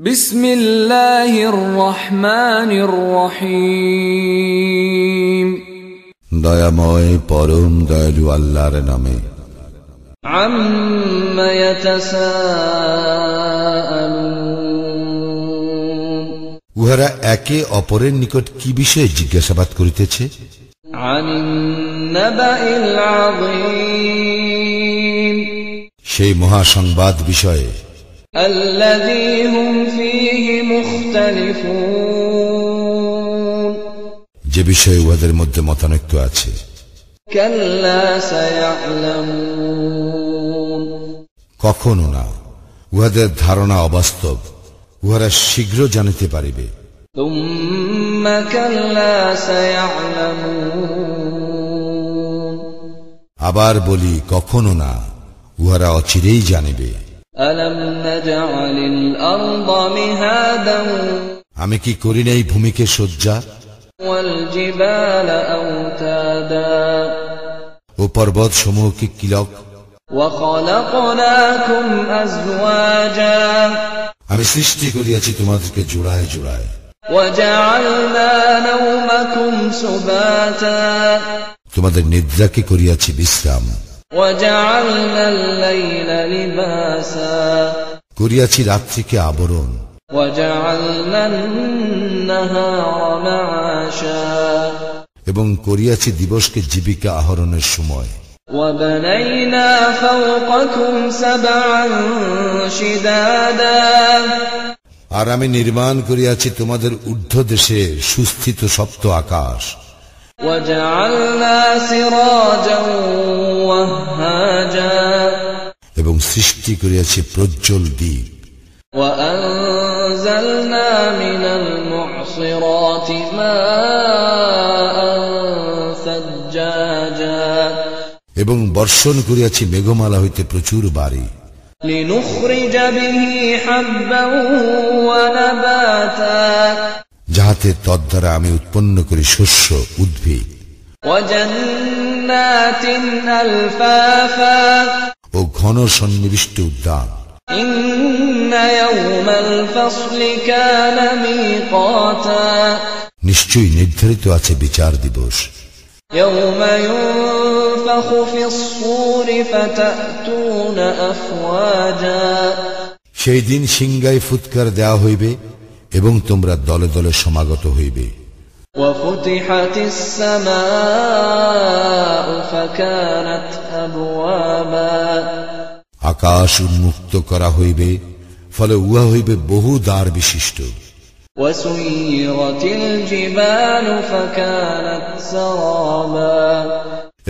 بسم الله الرحمن الرحيم দয়াময় পরম দয়ালু আল্লাহর নামে عم يتساءلون উহারা একে অপরের নিকট কি বিষয়ে জিজ্ঞাসাবাদ করিতেছে عن النبأ العظيم সেই মহাসংবাদ বিষয়ে الذي هم فيه مختلفون যে বিষয়ে উহাদের মধ্যে মতানৈক্য আছে كلا سيعلمون কখনো না উহাদের ধারণা অবাস্তব উহারা শীঘ্র জানিতে পারিবে ثم كلا سيعلمون আবার বলি কখনো না উহারা অচিরেই জানিবে আমি কি করি নাই ভূমিকে শয্যা? ও পর্বত সমূহকে কিলক? আমি সৃষ্টি করিয়াছি তোমাদেরকে জোড়ায় জোড়ায়। তোমাদের নিদ্রাকে করিয়াছি বিশ্রাম। করিয়াছি রাত্রিকে আবরণ وجعلنا النهار معاشا এবং করিয়াছি দিবসকে জীবিকা আহরণের সময় وبنينا فوقكم سبعا شدادا আর আমি নির্মাণ করিয়াছি তোমাদের ঊর্ধ্ব দেশে সুস্থিত সপ্ত আকাশ وجعلنا سراجا وهاجا এবং সৃষ্টি করিয়াছে প্রজ্জ্বল দ্বীপ। এবং বর্ষণ করিয়াছি মেঘমালা হইতে প্রচুর বাড়ি। যাহাতে তদ্বারা আমি উৎপন্ন করি শস্য উদ্ভিদ। ও ঘন সন্নিবিষ্ট উদ্যান। নিশ্চয়ই নির্ধারিত আছে বিচার দিবস। সেই দিন সিংগায় ফুৎকার দেওয়া হইবে এবং তোমরা দলে দলে সমাগত হইবে। وفتحت السماء فكانت أبوابا আকাশ উন্মুক্ত করা হইবে ফলে উহা হইবে বহু দ্বার বিশিষ্ট وسيرت الجبال فكانت سرابا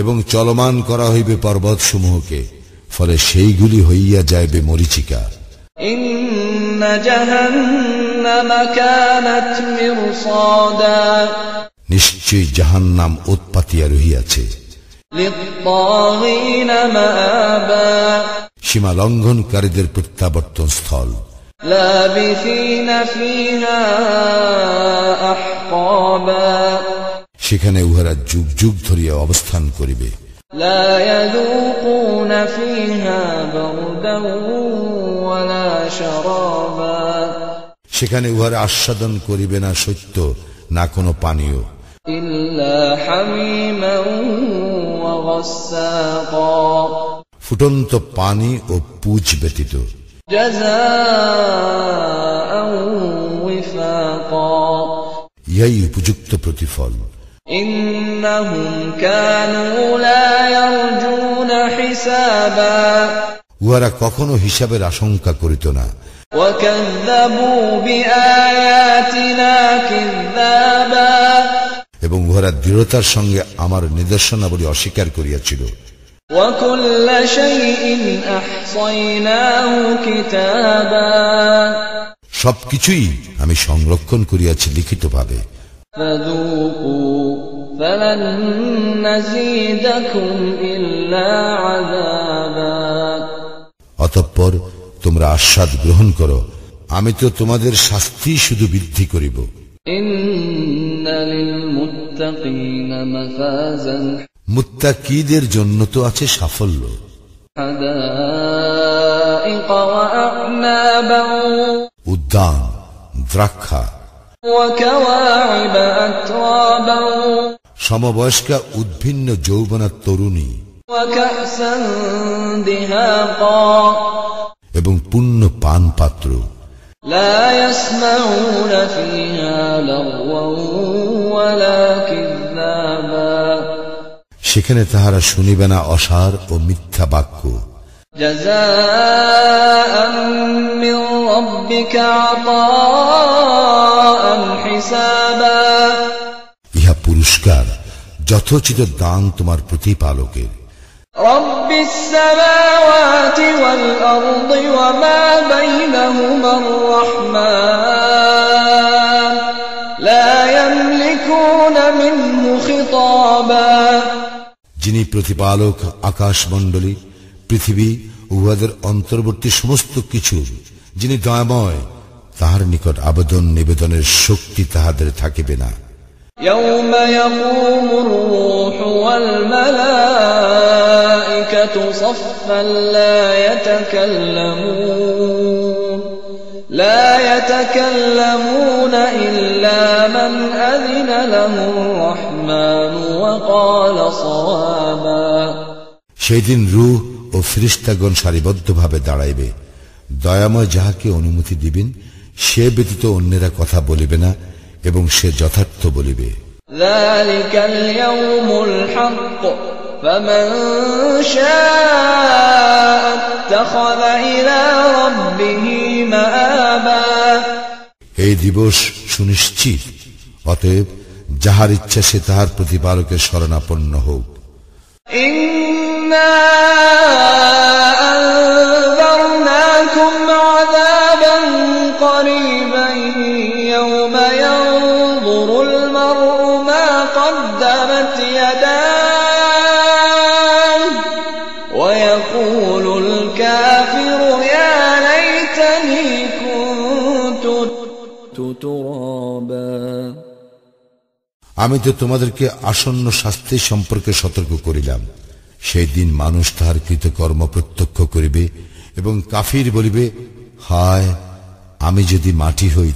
এবং চলমান করা হইবে পর্বত সমূহকে ফলে সেইগুলি হইয়া যাইবে মরিচিকা নিশ্চয়ই জাহান নাম উৎপাতিয়া রহিয়াছে। সীমা লঙ্ঘনকারীদের প্রত্যাবর্তন স্থল। সেখানে উহারা যুগ যুগ ধরিয়া অবস্থান করিবে। লা ইয়াযুকুনা ফিহা বারদান সেখানে উহার আস্বাদন করিবে না সত্য না কোনো পানীয়। ফুটন্ত পানি ও পুজ ব্যতীত। ইহাই উপযুক্ত প্রতিফল। ইন্নাহুম কানু লা ইয়ারজুনা হিসাবা উহারা কখনো হিসাবের আশঙ্কা করিত না وكذبوا بآياتنا كذابا এবং উহারা দৃঢ়তার সঙ্গে আমার নিদর্শনাবলী অস্বীকার করিয়াছিল وكل شيء أحصيناه كتابا সবকিছুই আমি সংরক্ষণ করিয়াছি লিখিতভাবে فذوقوا فلن نزيدكم إلا عذابا অতঃপর তোমরা আস্বাদ গ্রহণ করো। আমি তো তোমাদের শাস্তি শুধু বৃদ্ধি করিব। মুত্তাকিদের জন্য তো আছে সাফল্য। উদ্যান দ্রাক্ষা। সমবয়স্কা উদ্ভিন্ন যৌবনা তরুণী। এবং পূর্ণ পান পাত্র সেখানে তাহারা শুনিবে না অসার ও মিথ্যা বাক্য। ইহা পুরস্কার যথোচিত দান তোমার প্রতিপালকের। رب السماوات والأرض وما بينهما الرحمن لا يملكون منه خطابا যিনি প্রতিপালক আকাশমণ্ডলী পৃথিবী উহাদের অন্তর্বর্তী সমস্ত কিছু যিনি দয়াময় তাহার নিকট আবেদন নিবেদনের শক্তি তাহাদের থাকিবে না يوم يقوم الروح والملائكة صفا لا يتكلمون لا يتكلمون إلا من أذن له الرحمن وقال صوابا সেই দিন রূহ ও ফিরিস্তাগণ সারিবদ্ধভাবে দাঁড়াইবে দয়াময় যাহাকে অনুমতি দিবেন সে ব্যতীত অন্যেরা কথা বলিবে না এবং সে যথার্থ বলিবে ذلك اليوم الحق فمن شاء اتخذ إلى ربه مآبا এই দিবস সুনিশ্চিত অতএব যাহার ইচ্ছা সে তাহার প্রতিপালকের শরণাপন্ন হোক إنا أنذرناكم عذابا قريبا يوم ينظر المرء ما قدمت يداه আমি তো তোমাদেরকে আসন্ন শাস্তি সম্পর্কে সতর্ক করিলাম। সেই দিন মানুষ তাহার কৃতকর্ম প্রত্যক্ষ করিবে এবং কাফির বলিবে, হায়, আমি যদি মাটি হই